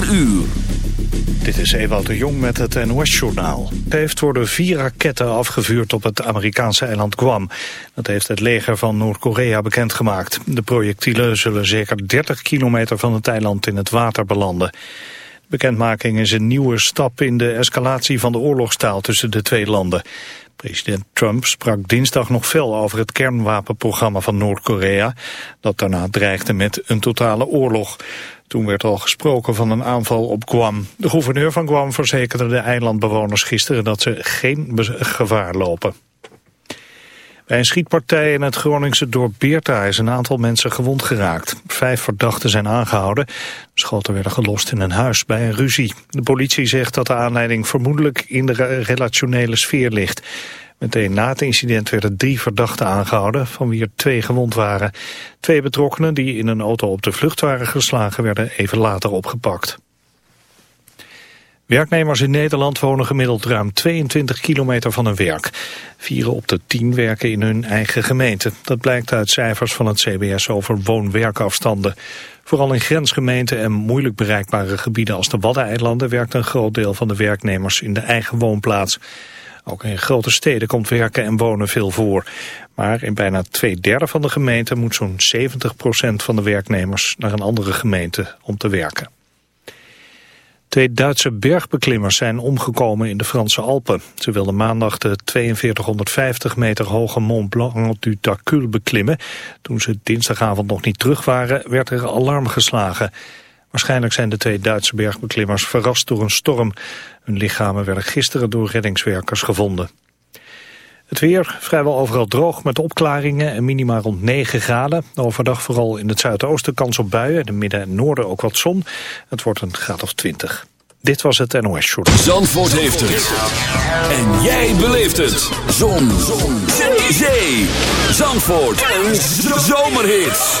4 uur. Dit is Ewout de Jong met het NOS-journaal. Heeft worden vier raketten afgevuurd op het Amerikaanse eiland Guam. Dat heeft het leger van Noord-Korea bekendgemaakt. De projectielen zullen zeker 30 kilometer van het eiland in het water belanden. De bekendmaking is een nieuwe stap in de escalatie van de oorlogstaal tussen de twee landen. President Trump sprak dinsdag nog veel over het kernwapenprogramma van Noord-Korea... dat daarna dreigde met een totale oorlog. Toen werd al gesproken van een aanval op Guam. De gouverneur van Guam verzekerde de eilandbewoners gisteren dat ze geen gevaar lopen. Bij een schietpartij in het Groningse dorp Beerta is een aantal mensen gewond geraakt. Vijf verdachten zijn aangehouden. Schoten werden gelost in een huis bij een ruzie. De politie zegt dat de aanleiding vermoedelijk in de relationele sfeer ligt. Meteen na het incident werden drie verdachten aangehouden, van wie er twee gewond waren. Twee betrokkenen die in een auto op de vlucht waren geslagen werden even later opgepakt. Werknemers in Nederland wonen gemiddeld ruim 22 kilometer van hun werk. Vieren op de tien werken in hun eigen gemeente. Dat blijkt uit cijfers van het CBS over woon-werkafstanden. Vooral in grensgemeenten en moeilijk bereikbare gebieden als de Waddeneilanden... werkt een groot deel van de werknemers in de eigen woonplaats. Ook in grote steden komt werken en wonen veel voor. Maar in bijna twee derde van de gemeenten moet zo'n 70% van de werknemers naar een andere gemeente om te werken. Twee Duitse bergbeklimmers zijn omgekomen in de Franse Alpen. Ze wilden maandag de 4250 meter hoge Mont Blanc du Tacul beklimmen. Toen ze dinsdagavond nog niet terug waren, werd er alarm geslagen. Waarschijnlijk zijn de twee Duitse bergbeklimmers verrast door een storm. Hun lichamen werden gisteren door reddingswerkers gevonden. Het weer vrijwel overal droog met opklaringen en minima rond 9 graden. Overdag vooral in het zuidoosten kans op buien. In het midden en noorden ook wat zon. Het wordt een graad of 20. Dit was het NOS Short. Zandvoort heeft het. En jij beleeft het. Zon. zon. Zee. Zee. Zandvoort. Een zomerhit.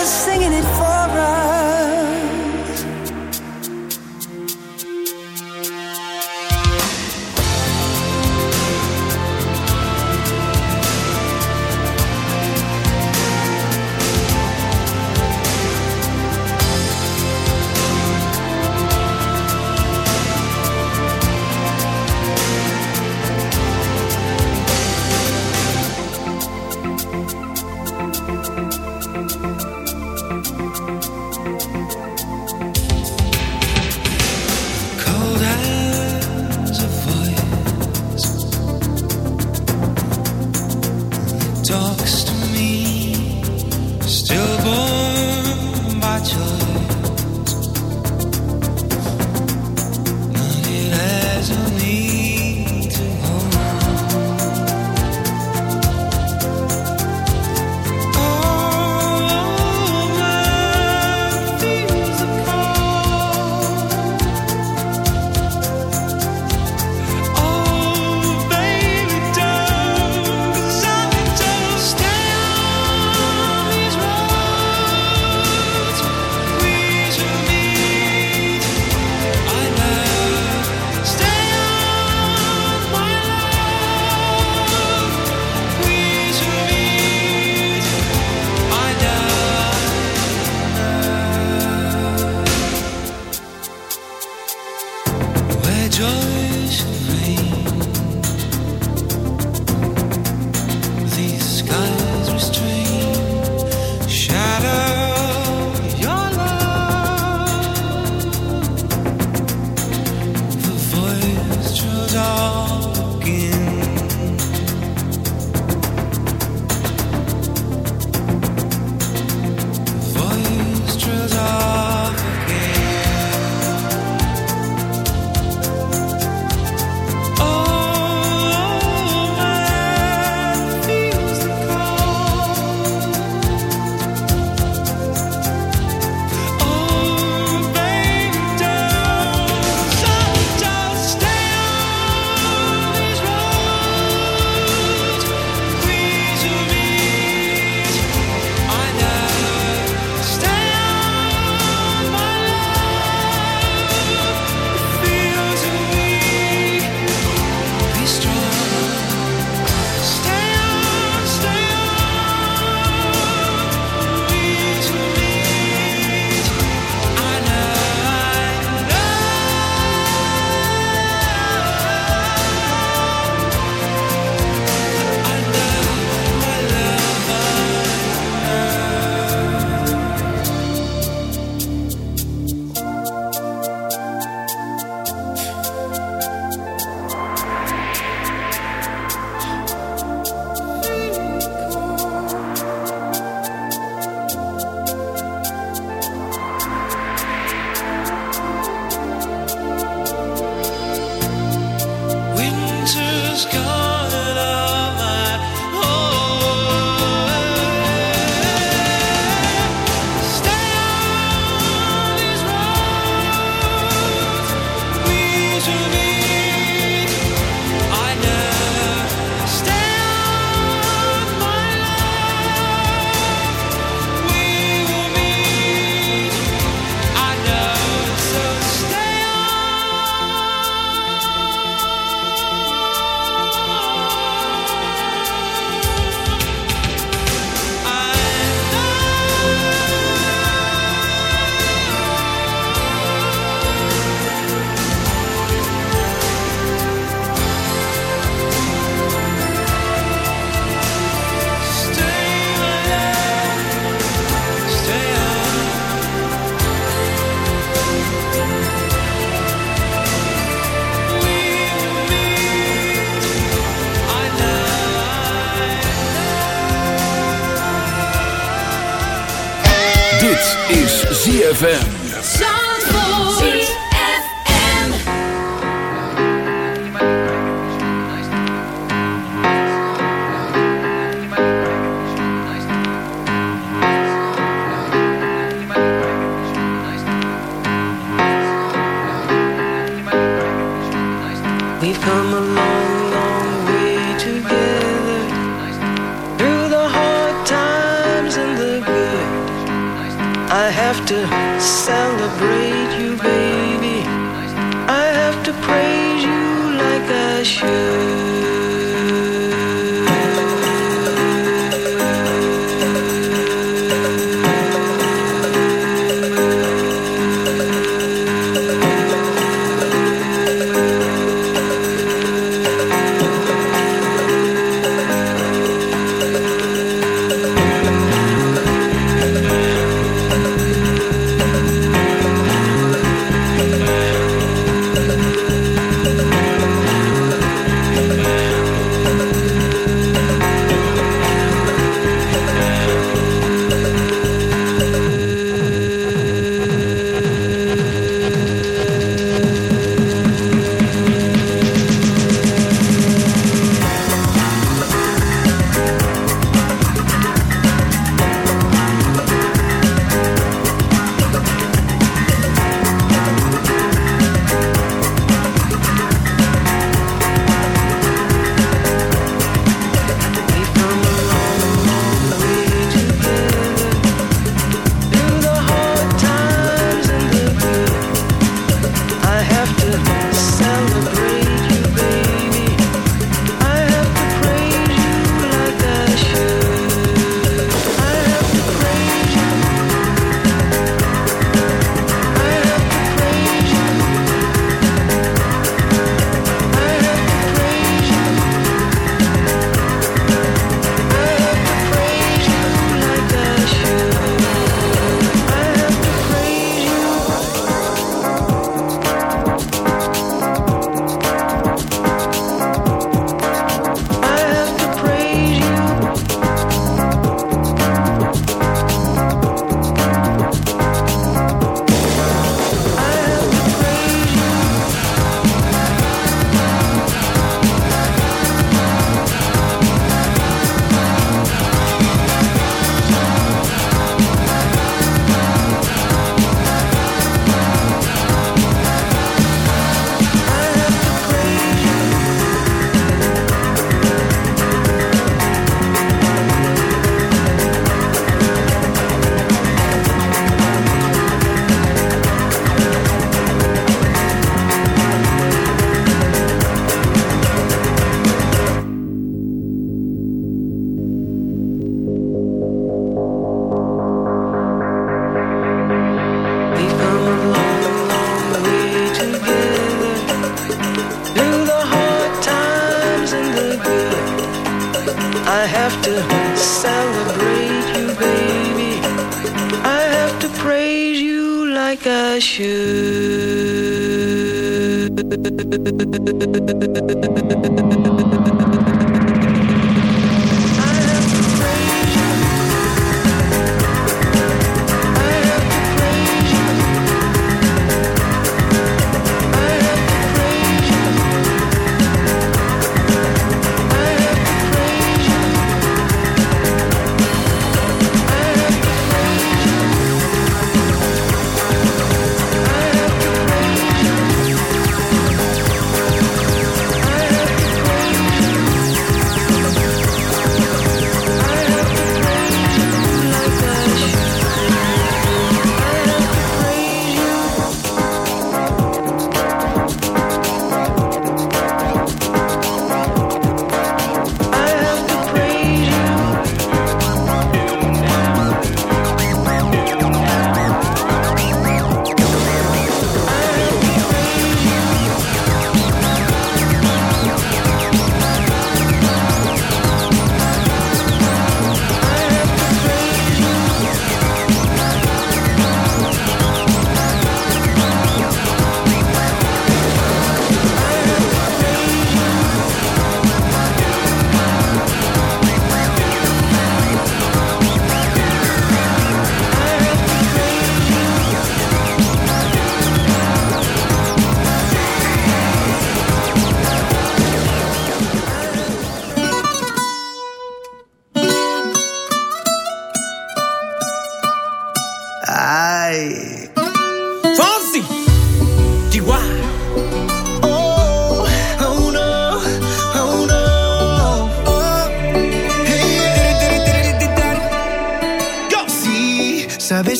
was singing it for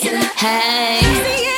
Hey.